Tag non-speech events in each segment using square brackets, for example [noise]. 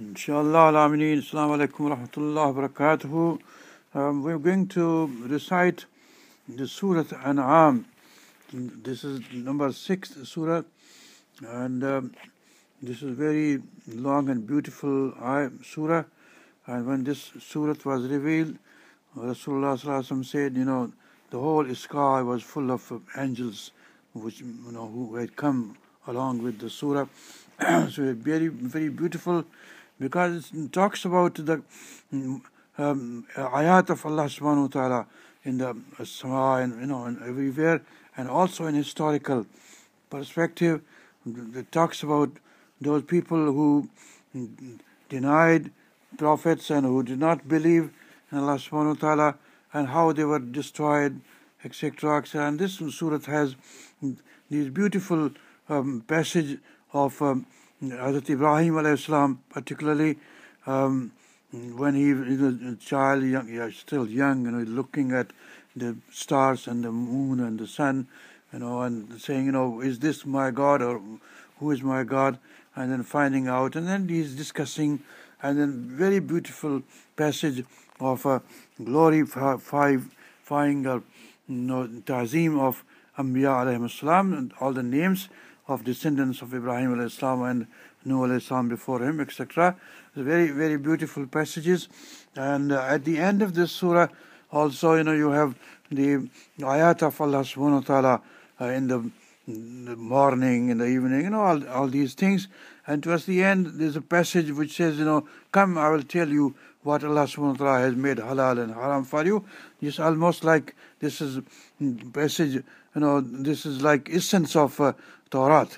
Inshallah, Alameen, Assalamu alaikum wa rahmatullahi wa barakatuhu. Um, we're going to recite the Surah An'am. This is number six Surah, and um, this is very long and beautiful Surah. And when this Surah was revealed, Rasulullah said, you know, the whole sky was full of angels, which you know who had come along with the Surah. [coughs] so very, very beautiful because it talks about the um, ayat of Allah subhanahu wa ta'ala in the Sama and you know and everywhere and also in historical perspective it talks about those people who denied prophets and who did not believe in Allah subhanahu wa ta'ala and how they were destroyed etc etc and this surah has these beautiful um, passage of um, Hazrat Ibrahim alayhi particularly um, when he was a child, young, yeah, still young, you know, looking at the stars and the moon and the sun, you know, and saying, you know, is this my God or who is my God? And then finding out, and then he's discussing, and then very beautiful passage of uh, glorifying, uh, you know, tazim of Anbiya alayhi salam, and all the names of descendants of Ibrahim alayhi and Nuh alayhi before him, etc. Very, very beautiful passages. And uh, at the end of this surah, also, you know, you have the ayat of Allah subhanahu wa ta'ala uh, in, the, in the morning, in the evening, you know, all, all these things. And towards the end, there's a passage which says, you know, come, I will tell you what Allah subhanahu wa ta'ala has made halal and haram for you. It's almost like this is passage, you know, this is like essence of uh, Torah.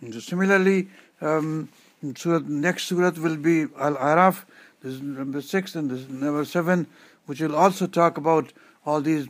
And similarly, um, next surah will be Al Araf, this is number six, and this is number seven, which will also talk about all these,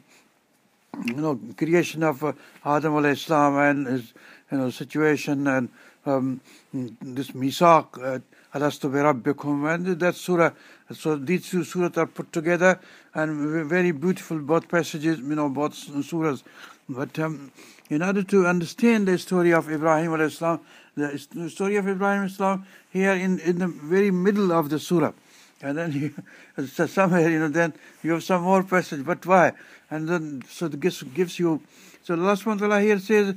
you know, creation of uh, Adam alayhi salam and his, you know, situation and um, this Misaq, uh, Alastu Rabbikum, and that surah. So these two surahs are put together and very beautiful, both passages, you know, both surahs. But um, in order to understand the story of Ibrahim alayhi the story of Ibrahim Islam here in, in the very middle of the surah. And then you, [laughs] somewhere, you know, then you have some more passage. But why? And then, so it gives, gives you, so Allah subhanahu wa ta'ala here says,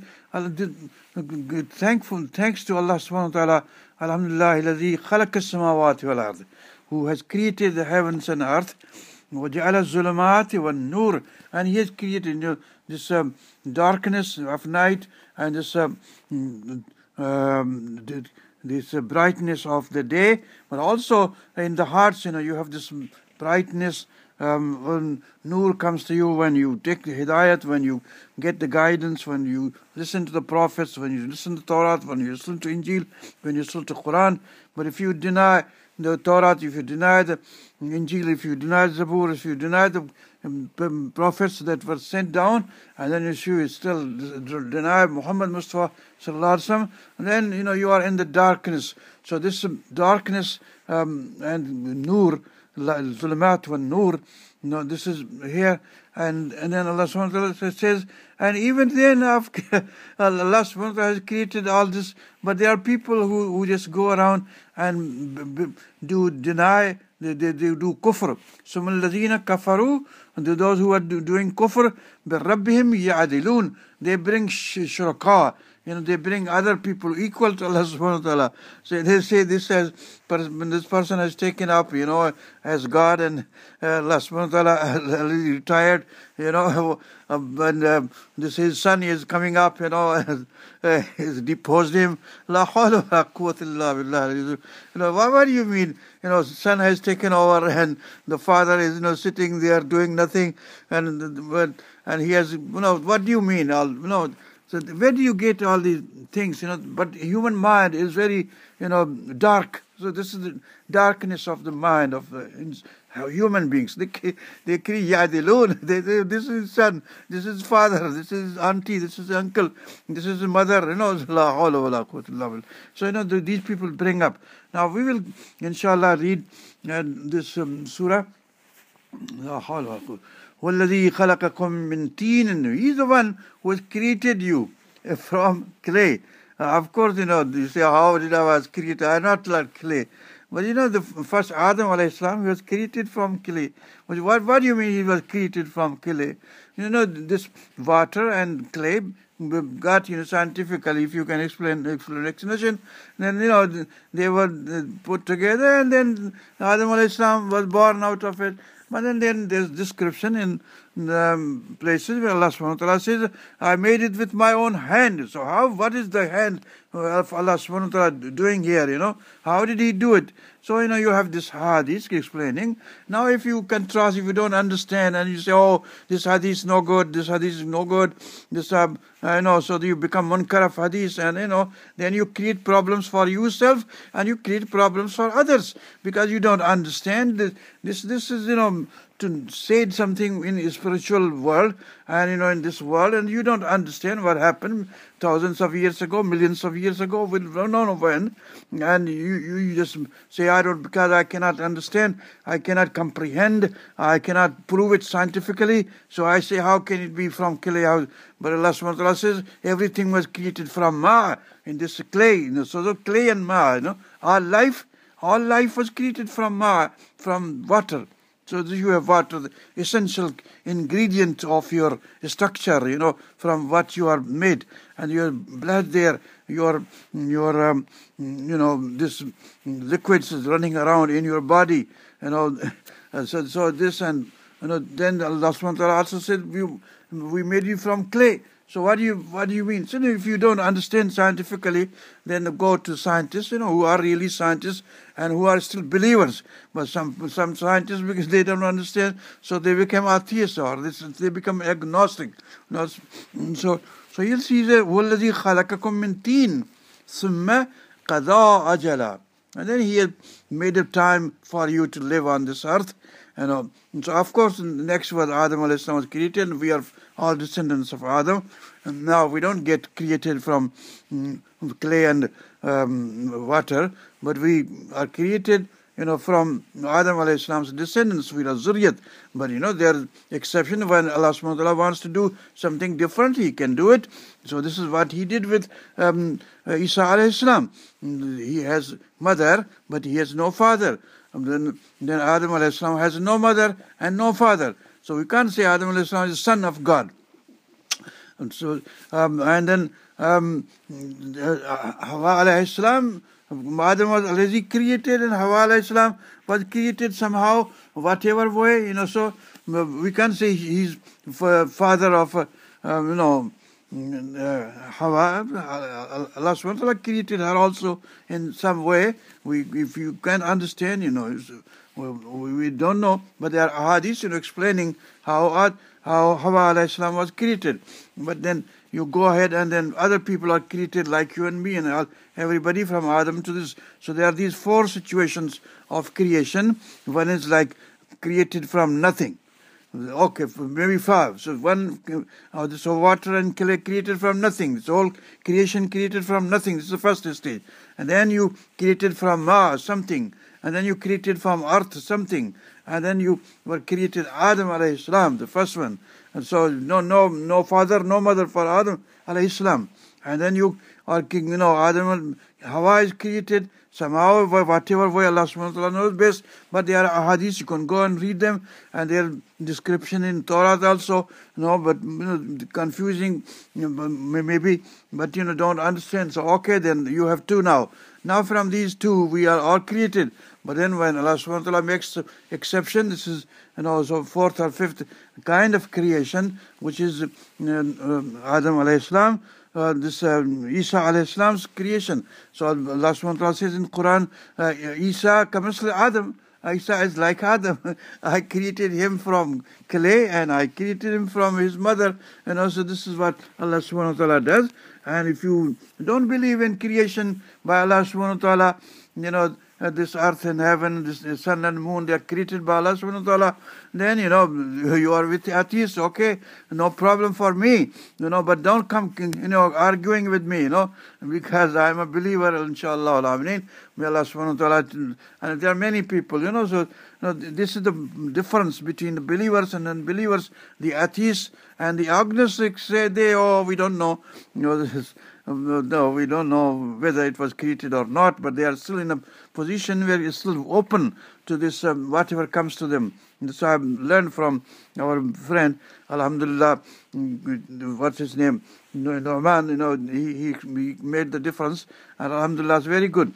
thankful, thanks to Allah subhanahu wa ta'ala, Alhamdulillah, الذي خلق السماوات والأرض, who has created the heavens and earth, nur, And he has created you know, this um, darkness of night and this um, um, this uh, brightness of the day, but also in the hearts, you know, you have this brightness. Um, nur comes to you when you take the hidayat, when you get the guidance, when you listen to the prophets, when you listen to Torah, when you listen to Injil, when you listen to Quran. But if you deny the Torah, if you deny the Injil, if you deny the Zabur, if you deny the um, prophets that were sent down, and then if you still deny Muhammad Mustafa sallallahu and then you know you are in the darkness. So this darkness um, and nur, zulumat wa nur, you know, this is here, and and then Allah subhanahu wa ta'ala says, and even then after Allah subhanahu wa ta'ala has created all this, but there are people who, who just go around and do deny they, they, they do kufr. ثم الذين كفروا those who are doing kufr بربهم يعدلون they bring shuraka you know, they bring other people equal to Allah [laughs] subhanahu wa ta'ala. So they say this has, this person has taken up, you know, as God and uh, Allah subhanahu wa ta'ala [laughs] retired, you know, [laughs] and um, this his son is coming up, you know, uh, he's deposed him. La hawla wa quwwata illa billah. You know, what, what do you mean? You know, son has taken over and the father is, you know, sitting there doing nothing and, and he has, you know, what do you mean? I'll, you know, So where do you get all these things? You know, but human mind is very, you know, dark. So this is the darkness of the mind of the human beings. They they create alone. [laughs] They, they, this is son, this is father, this is auntie, this is uncle, this is mother. You know, [laughs] so you know these people bring up. Now we will, inshallah, read uh, this um, surah. وَالَّذِي خَلَقَكُم مِّن تِينٍ He's the one who has created you from clay. Uh, of course, you know, you say, how did I was created? I'm not like clay. But you know, the first Adam alayhi salam, he was created from clay. What, what do you mean he was created from clay? You know, this water and clay got, you know, scientifically, if you can explain, explain explanation, then, you know, they were put together and then Adam alayhi salam was born out of it. But then, there's description in the places where Allah subhanahu wa ta'ala says, I made it with my own hand. So how, what is the hand of Allah subhanahu wa ta'ala doing here, you know? How did he do it? So, you know, you have this hadith explaining. Now, if you contrast, if you don't understand and you say, oh, this hadith is no good, this hadith is no good, this, uh, you know, so you become munkar of hadith and, you know, then you create problems for yourself and you create problems for others because you don't understand this. This, this is, you know, to say something in the spiritual world and you know in this world and you don't understand what happened thousands of years ago millions of years ago we don't know when and you, you just say i don't because i cannot understand i cannot comprehend i cannot prove it scientifically. So i say how can it be from clay but allah says everything was created from ma in this clay you know so the clay and ma you know. Our life all life was created from ma from water so you have what the essential ingredient of your structure, you know, from what you are made, and your blood there, your your um, you know this liquids is running around in your body, you know. [laughs] so so this and you know then Allah subhanahu wa also said we we made you from clay. So what do you what do you mean? So if you don't understand scientifically, then go to scientists, you know, who are really scientists and who are still believers. But some some scientists because they don't understand, so they become atheists or this, they become agnostic. So so you'll see that وَالَّذِي خَلَقَكُم مِّن تِينٍ ثُمَّ قَضَى أَجَلًا and then he made a time for you to live on this earth. You know, so of course, next was Adam was created, and we are all descendants of Adam. And now we don't get created from mm, clay and um, water, but we are created you know, from Adam alayhi salam's descendants, we are zuriyat. But you know, there are exception when Allah subhanahu wa ta'ala wants to do something different, He can do it. So this is what He did with um, Isa alayhi salam. He has mother, but he has no father. And then, then Adam alayhi salam has no mother and no father. So we can't say Adam alayhi salam is son of God. And so, um, and then um, uh, Hawa alayhi salam, Adam was already created, and Hawa salam was created somehow, whatever way, you know. So we can't say he's father of, uh, you know, uh, Hawa, Allah ta'ala created her also in some way. We, if you can't understand, you know, we don't know, but there are hadiths, you know, explaining how how Hawa salam was created. But then you go ahead and then other people are created like you and me and everybody from Adam to this. So there are these four situations of creation. One is like created from nothing. Okay, maybe five. So one, uh, so water and clay created from nothing. It's all creation created from nothing. This is the first stage. And then you created from Ma something and then you created from earth something, and then you were created Adam alayhi salam, the first one. And so no no no father, no mother for Adam alayhi salam. And then you are king, you know Adam Hawa is created somehow whatever way Allah subhanahu wa ta'ala knows best, but there are hadiths, you can go and read them, and their description in Torah also, you know, but you know, confusing you know, maybe, but you know, don't understand. So okay, then you have two now. Now from these two we are all created. But then when Allah subhanahu wa ta'ala makes exception, this is you know so fourth or fifth kind of creation, which is uh, uh, Adam alayhi salam, uh, this uh, Isa alayhi salam's creation. So Allah subhanahu wa ta'ala says in Quran, uh, Isa kamisli Adam, Isa is like Adam. [laughs] I created him from clay and I created him from his mother. And also this is what Allah subhanahu wa ta'ala does. And if you don't believe in creation by Allah subhanahu wa ta'ala, you know, uh, this earth and heaven, this sun and moon, they are created by Allah subhanahu wa ta'ala, then, you know, [laughs] you are with atheists, okay, no problem for me, you know, but don't come, you know, arguing with me, you know, because I'm a believer, inshallah, alameen. May Allah subhanahu wa ta'ala, and there are many people, you know, so, you know, this is the difference between the believers and unbelievers, the atheists and the agnostics say they, oh, we don't know, you know, this is, no, we don't know whether it was created or not, but they are still in a position where it's still open to this, um, whatever comes to them. So I've learned from our friend, Alhamdulillah, what's his name? Norman, you know, he, he, he made the difference, and Alhamdulillah is very good.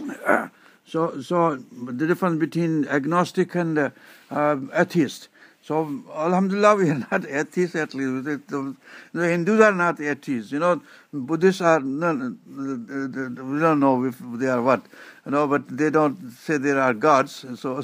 [coughs] So, so the difference between agnostic and uh, uh, atheist. So, Alhamdulillah, we are not atheists at least. The, Hindus are not atheists. You know, Buddhists are, no, we don't know if they are what, you know, but they don't say there are gods. So,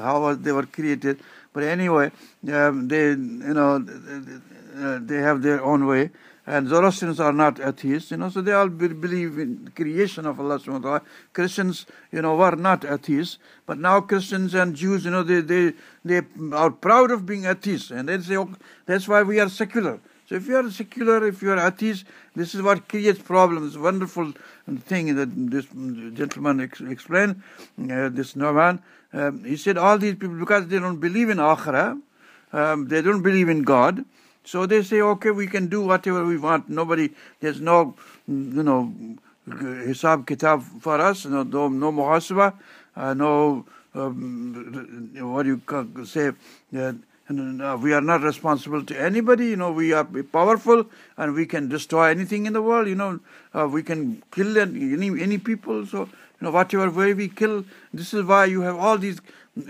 how they were created. But anyway, um, they, you know, they have their own way. And Zoroastrians are not atheists, you know, so they all be, believe in creation of Allah subhanahu wa ta'ala. Christians, you know, were not atheists, but now Christians and Jews, you know, they, they, they are proud of being atheists. And they say, okay, that's why we are secular. So if you are secular, if you are atheist, this is what creates problems. Wonderful thing that this gentleman ex- explained, uh, this Norman. Um, he said all these people, because they don't believe in Akhira, um, they don't believe in God, so they say, okay, we can do whatever we want. Nobody, there's no, you know, hisab kitab for us, no, no, no muhasaba, uh, no, um, what do you say, uh, we are not responsible to anybody, you know, we are powerful and we can destroy anything in the world, you know, uh, we can kill any, any people, so, you know, whatever way we kill, this is why you have all these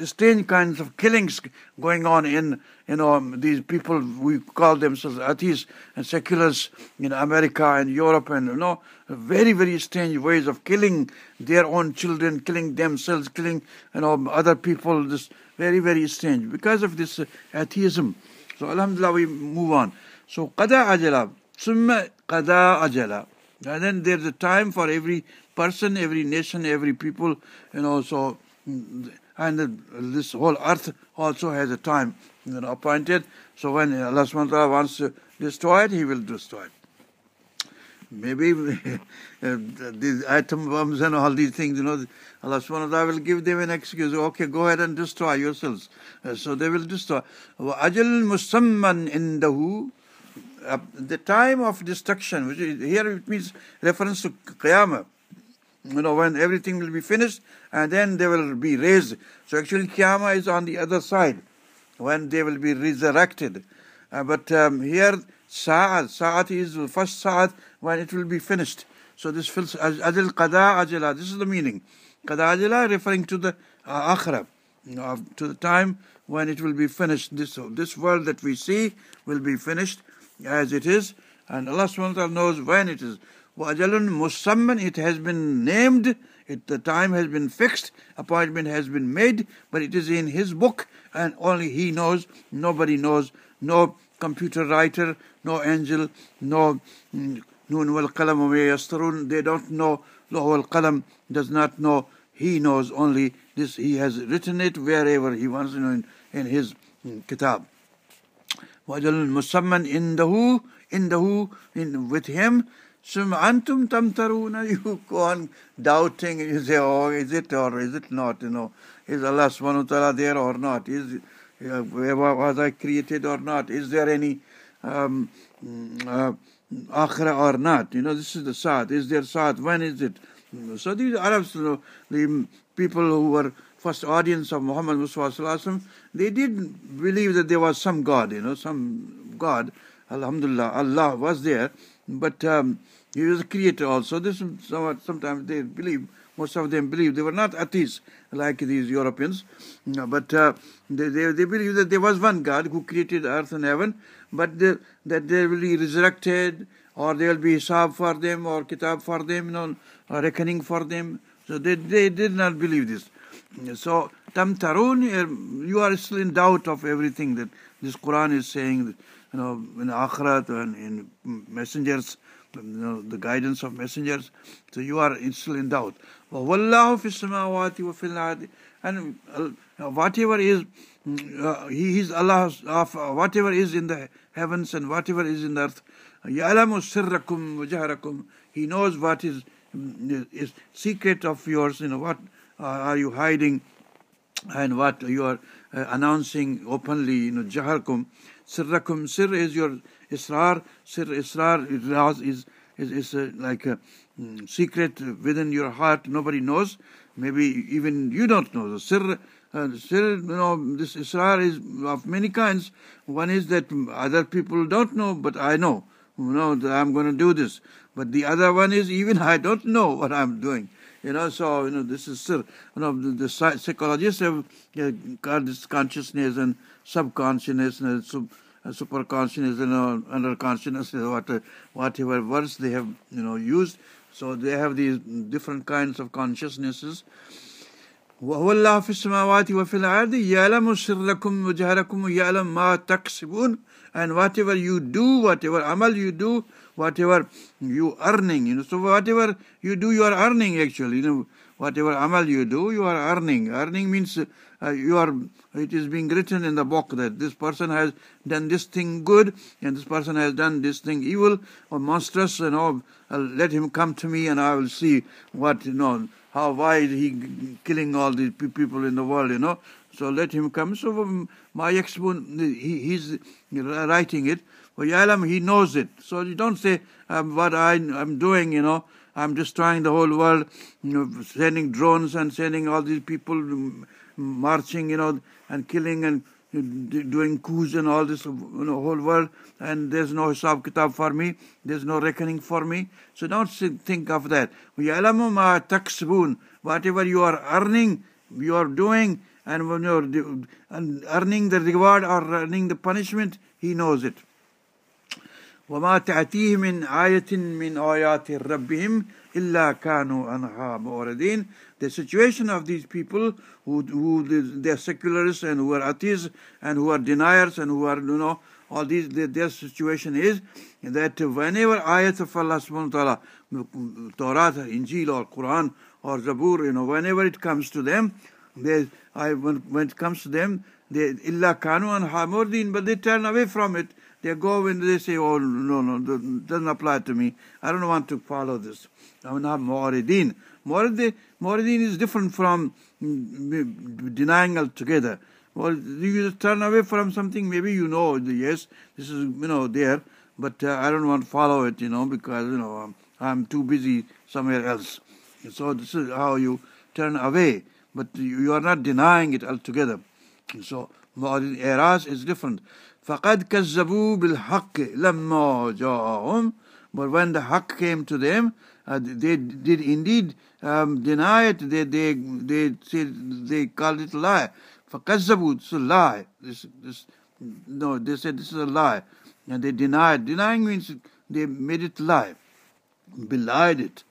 strange kinds of killings going on in, you um, know, these people, we call themselves atheists and seculars in America and Europe and, you know, very, very strange ways of killing their own children, killing themselves, killing, you know, other people, this very, very strange because of this atheism. So, Alhamdulillah, we move on. So, qada ajala, summa qada ajala. And then there's a time for every person, every nation, every people, you know, so and this whole earth also has a time you know, appointed. So when Allah subhanahu wa ta'ala wants to destroy it, He will destroy it. Maybe [laughs] uh, these atom bombs and all these things, you know, Allah subhanahu wa ta'ala will give them an excuse. Okay, go ahead and destroy yourselves. Uh, so they will destroy. Musamman indahu. Uh, the time of destruction, which is, here it means reference to Qiyamah you know, when everything will be finished and then they will be raised. So actually, Qiyamah is on the other side when they will be resurrected. Uh, but um, here, Sa'at, Sa'at is the first Sa'at when it will be finished. So this fills Ajal Qada Ajala, this is the meaning. Qada Ajala referring to the uh, to the time when it will be finished. This, this world that we see will be finished as it is. And Allah subhanahu knows when it is. وَأَجَلٌ مُسَمًّا It has been named, it, the time has been fixed, appointment has been made, but it is in His book and only He knows, nobody knows, no computer writer, no angel, no Nun wal qalam they don't know, Law wal qalam does not know, He knows only this, He has written it wherever He wants, you know, in, in His kitab. وَأَجَلٌ مُسَمًّا إِنْدَهُ إِنْدَهُ in, with Him Sum antum tamtaruna, [laughs] you go on doubting, you say, oh, is it or is it not, you know, is Allah subhanahu wa ta'ala there or not, is, uh, was I created or not, is there any um, uh, akhira or not, you know, this is the Saad, is there Saad, when is it? So these Arabs, you know, the people who were first audience of Muhammad Mustafa they did believe that there was some God, you know, some God, Alhamdulillah, Allah was there, but um, he was a creator also. This somewhat, sometimes they believe, most of them believe, they were not atheists like these Europeans, but uh, they, they, they believe that there was one God who created earth and heaven, but they, that they will be resurrected, or there will be hisab for them, or kitab for them, you know, reckoning for them. So they, they did not believe this. So, tamtarun, you are still in doubt of everything that this Quran is saying, you know, in Akhirat and in messengers, you know, the guidance of messengers. So you are still in doubt. وَوَاللَّهُ فِي السَّمَاوَاتِ وَفِي الْأَرْضِ And uh, whatever is, uh, He is Allah, of whatever is in the heavens and whatever is in the earth. يَعْلَمُ سِرَّكُمْ وَجَهْرَكُمْ He knows what is, is secret of yours, you know, what uh, are you hiding and what you are uh, announcing openly, you know, jaharkum, sirrakum, sir is your israr, sir israr is, is, is uh, like a mm, secret within your heart, nobody knows, maybe even you don't know. The sir, uh, sir, you know, this israr is of many kinds. One is that other people don't know, but I know, you know, that I'm going to do this. But the other one is even I don't know what I'm doing. You know, so you know this is still you know the, the psychologists have uh, got this consciousness and subconsciousness and sub, uh, super consciousness and uh, under consciousness, what, uh, whatever words they have you know used. So they have these different kinds of consciousnesses. وهو الله في السماوات وفي الأرض يعلم سركم وجهركم ويعلم ما تكسبون and whatever you do, whatever amal you do, whatever you earning, you know, so whatever you do, you are earning actually, you know, whatever amal you do, you are earning. Earning means uh, you are, it is being written in the book that this person has done this thing good and this person has done this thing evil or monstrous, you know, uh, let him come to me and I will see what, you know, how, why is he killing all these people in the world, you know. So let him come. So um, my ex he, he's writing it. Yalam, he knows it. So you don't say um, what I, I'm doing, you know. I'm destroying the whole world, you know, sending drones and sending all these people marching, you know, and killing and doing coups and all this, you know, whole world. And there's no hisab kitab for me. There's no reckoning for me. So don't think of that. Whatever you are earning, you are doing, and when you're earning the reward or earning the punishment, he knows it. وما تأتيه من آية من آيات ربهم illa kanu anha mu'radin. The situation of these people who, who they're secularists and who are atheists and who are deniers and who are, you know, all these, their, their situation is that whenever ayat of Allah subhanahu wa ta'ala, Torah, Injil or Quran or Zabur, you know, whenever it comes to them, they, I, when, when it comes to them, they, illa kanu anha mu'radin, but they turn away from it. They go and they say, oh, no, no, doesn't apply to me. I don't want to follow this. I'm not mu'aridin. Mu'aridin is different from denying altogether. Well, you just turn away from something, maybe you know, yes, this is, you know, there, but uh, I don't want to follow it, you know, because, you know, I'm, I'm too busy somewhere else. So this is how you turn away but you are not denying it altogether. So I'raz is different. فَقَدْ كَذَّبُوا بِالْحَقِّ لَمَّا جَاءَهُمْ But when the haqq came to them, uh, they did indeed um, deny it. They they they said they called it a lie. فَكَذَّبُوا It's a lie. This this no, they said this is a lie, and they denied. Denying means they made it lie, belied it.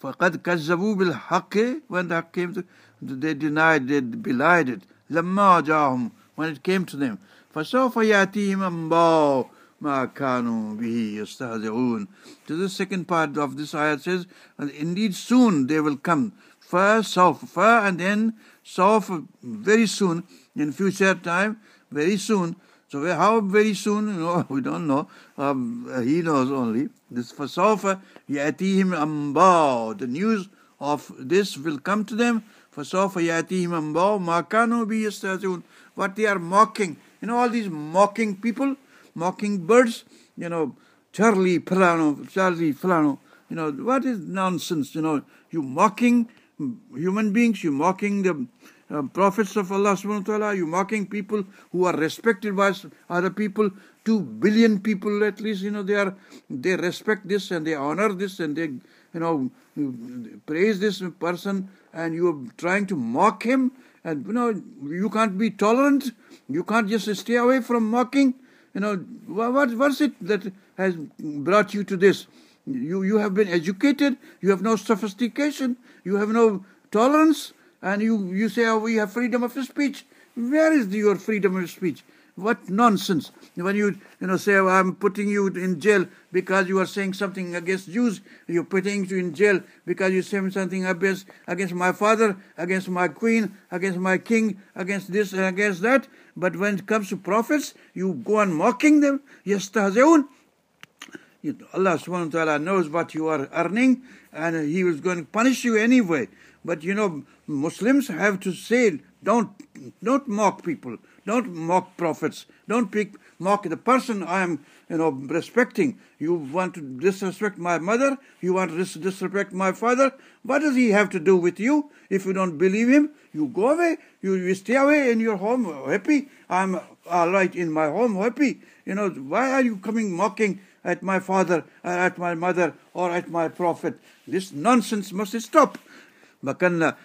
فَقَدْ كَذَّبُوا بِالْحَقِّ When the haqq came to they denied, they belied it. لما جاءهم when it came to them فسوف يأتيهم أنباء ما كانوا به يستهزئون To the second part of this ayat says, and indeed soon they will come. First, sof, far, and then sof, very soon, in future time, very soon. So how very soon? You know, [laughs] we don't know. Um, he knows only. This for sofa yatihim amba. The news of this will come to them فَسَوْفَ يَأْتِيهِمْ أَنْبَاءُ مَا كَانُوا بِهِ يَسْتَهْزِئُونَ What they are mocking. you know all these mocking people, mocking birds, you know, Charlie Fulano, Charlie Fulano. You know, what is nonsense? You know, you mocking human beings, you mocking the uh, prophets of Allah subhanahu wa ta'ala, you mocking people who are respected by other people, two billion people at least, you know, they are they respect this and they honor this and they you know praise this person and you're trying to mock him, and you know, you can't be tolerant, you can't just stay away from mocking. You know, what, what's it that has brought you to this? You, you have been educated, you have no sophistication, you have no tolerance, and you, you say, oh, we have freedom of speech. Where is your freedom of speech? What nonsense. When you, you know, say, oh, I'm putting you in jail because you are saying something against Jews, you're putting you in jail because you're saying something against, against my father, against my queen, against my king, against this and against that. But when it comes to prophets, you go on mocking them. Yastahzeun. Allah subhanahu wa ta'ala knows what you are earning and He was going to punish you anyway. But you know, Muslims have to say, don't, don't mock people. Don't mock prophets. Don't pick, mock the person I am, you know, respecting. You want to disrespect my mother. You want to disrespect my father. What does he have to do with you? If you don't believe him, you go away. You, you stay away in your home happy. I'm all right in my home happy. You know, why are you coming mocking at my father, or at my mother, or at my prophet? This nonsense must stop. مكنا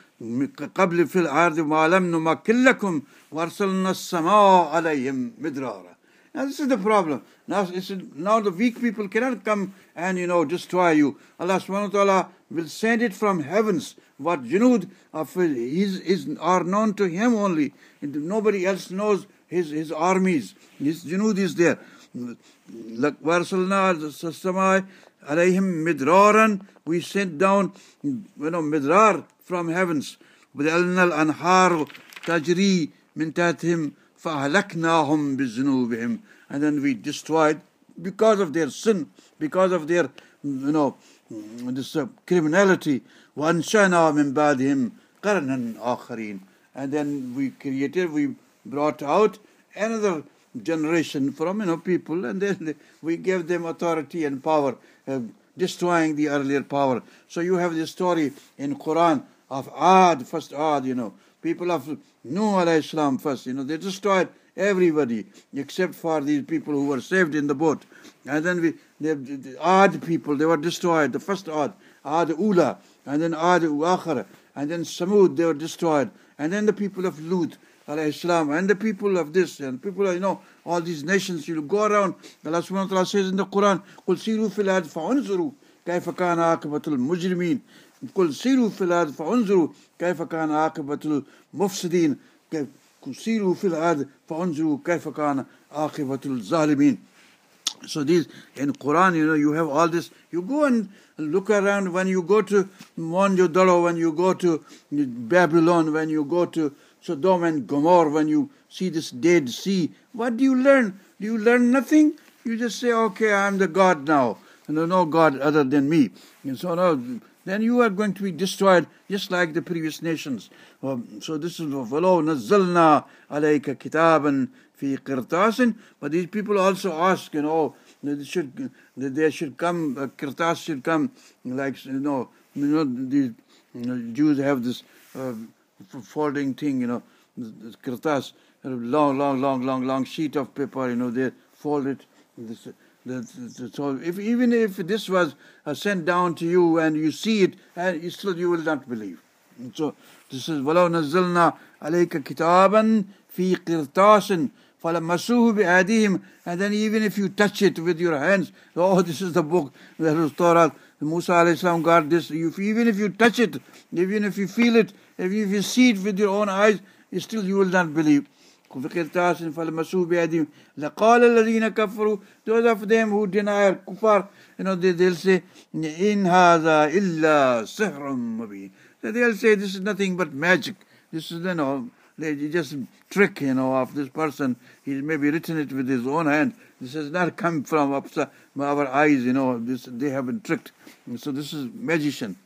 قبل في الأرض ما لم نمكن لكم وأرسلنا السماء عليهم مدرارا Now this is the problem. Now, now the weak people cannot come and, you know, destroy you. Allah subhanahu wa ta'ala will send it from heavens. What junud of his, is, are known to him only. Nobody else knows his, his armies. His junud is there. وَأَرْسَلْنَا السَّمَاءِ alayhim midraran. We sent down, you know, midrar from heavens. وَجَعَلْنَا الْأَنْهَارُ تَجْرِي مِنْ تَحْتِهِمْ فَأَهْلَكْنَاهُمْ بِذُنُوبِهِمْ And then we destroyed, because of their sin, because of their, you know, this uh, criminality, وَأَنْشَأْنَا مِنْ بَعْدِهِمْ قَرْنًا آخَرِينَ And then we created, we brought out another generation from you know people, and then we gave them authority and power, uh, destroying the earlier power. So you have this story in Quran of Ad, first Ad, you know, people of Nuh alayhi salam first, you know, they destroyed everybody except for these people who were saved in the boat. And then we, the, the Ad people, they were destroyed, the first Ad, Ad Ula, and then Ad Uakhara, and then Samud, they were destroyed, and then the people of Lut, Islam and the people of this and people you know all these nations you go around. Allah subhanahu wa ta'ala says in the Quran قل سيروا في الأرض فانظروا كيف كان عاقبة silu fil سيروا في الأرض فانظروا كيف كان عاقبة المفسدين silu fil في الأرض فانظروا كيف kana عاقبة الظالمين So these in Quran, you know, you have all this. You go and look around when you go to Mohenjodaro, when you go to Babylon, when you go to Sodom and Gomorrah, when you see this Dead Sea, what do you learn? Do you learn nothing? You just say, okay, I'm the God now, and there's no God other than me. And so now, then you are going to be destroyed just like the previous nations. Um, so this is وَلَوْ نَزَّلْنَا عَلَيْكَ كِتَابًا فِي قِرْطَاسٍ But these people also ask, you know, they should, there should come, uh, kirtas should come, like, you know, you know, the you know, Jews have this uh, folding thing, you know, kirtas, long, long, long, long, long sheet of paper, you know, they fold it. This, so if, even if this was uh, sent down to you and you see it, and you still you will not believe. And so this is وَلَوْ نَزَّلْنَا عَلَيْكَ كِتَابًا فِي قِرْطَاسٍ فَلَمَّسُوهُ بِأَيْدِيهِمْ And then even if you touch it with your hands, oh, this is the book that was Torah. Musa alayhi salam got this. even if you touch it, even if you feel it, if you see it with your own eyes, still you will not believe. فلمسوه بأيديهم لقال الذين كفروا those of them who deny kuffar you know they, they'll say in هذا إلا سحر مبين so they'll say this is nothing but magic this is you know they just trick you know of this person he's maybe written it with his own hand this has not come from our eyes you know this they have been tricked so this is magician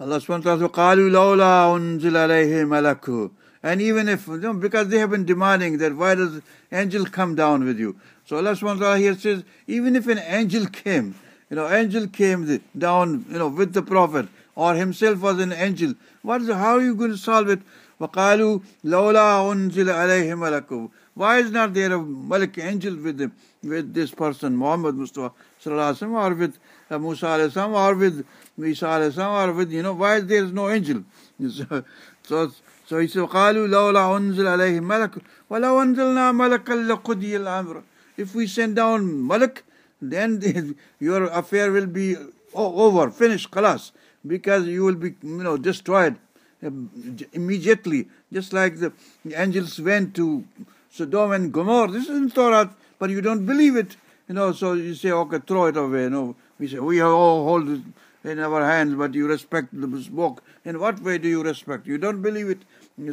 Allah subhanahu wa ta'ala قالوا لولا أنزل عليه ملك and even if, you know, because they have been demanding that why does angel come down with you? So Allah subhanahu wa ta'ala here says, even if an angel came, you know, angel came down, you know, with the Prophet, or himself was an angel, what is, how are you going to solve it? وَقَالُوا لَوْلَا أُنزِلَ عَلَيْهِ مَلَكُ Why is not there a Malik angel with him, with this person, Muhammad Mustafa sallallahu or with uh, Musa alayhi or with Isa alayhi or with, you know, why there is no angel? [laughs] so so he said, قالوا لولا أنزل عليه ملك ولو أنزلنا ملكا لقضي الأمر. If we send down Malak, then [laughs] your affair will be over, finished, خلاص. Because you will be, you know, destroyed. um, immediately, just like the angels went to Sodom and Gomorrah. This is in Torah, but you don't believe it. You know, so you say, okay, throw it away. You know, we say, we all hold it in our hands, but you respect the book. In what way do you respect? You don't believe it.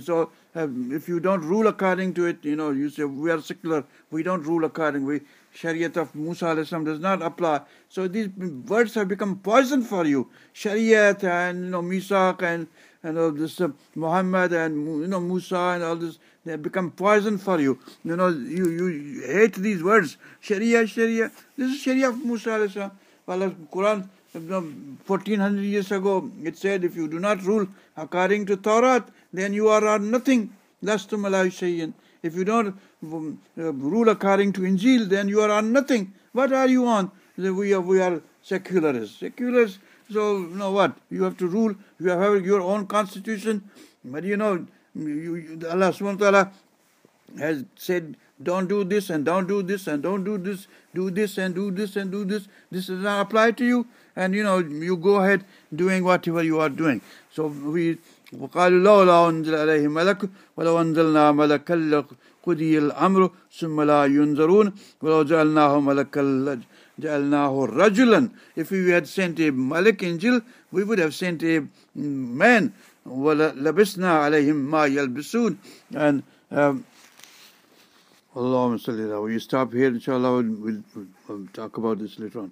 So uh, if you don't rule according to it, you know, you say we are secular, we don't rule according. We Shariat of Musa does not apply. So these words have become poison for you. Shariat and you know Misak and and all this uh, Muhammad and you know Musa and all this they have become poison for you. You know you you hate these words. Sharia, Sharia. This is Sharia of Musa. Well, Quran 1400 years ago, it said, if you do not rule according to Torah, then you are nothing. Lastum alayhi If you don't um, uh, rule according to Injil, then you are on nothing. What are you on? We are, we are secularists. Secularists, so you know what? You have to rule, you have your own constitution. But you know, you, Allah subhanahu wa ta'ala has said don't do this and don't do this and don't do this, do this and do this and do this. This does not apply to you. And you know, you go ahead doing whatever you are doing. So we وقالوا لولا أنزل عليه ملك ولو أنزلنا ملكا لقضي الأمر ثم لا ينظرون ولو جعلناه ملكا جعلناه رجلا If we had sent a Malik angel, we would have sent a man ولبسنا عليهم ما يلبسون and um, Allahumma salli We stop here, inshallah, we'll, we'll, we'll talk about this later on.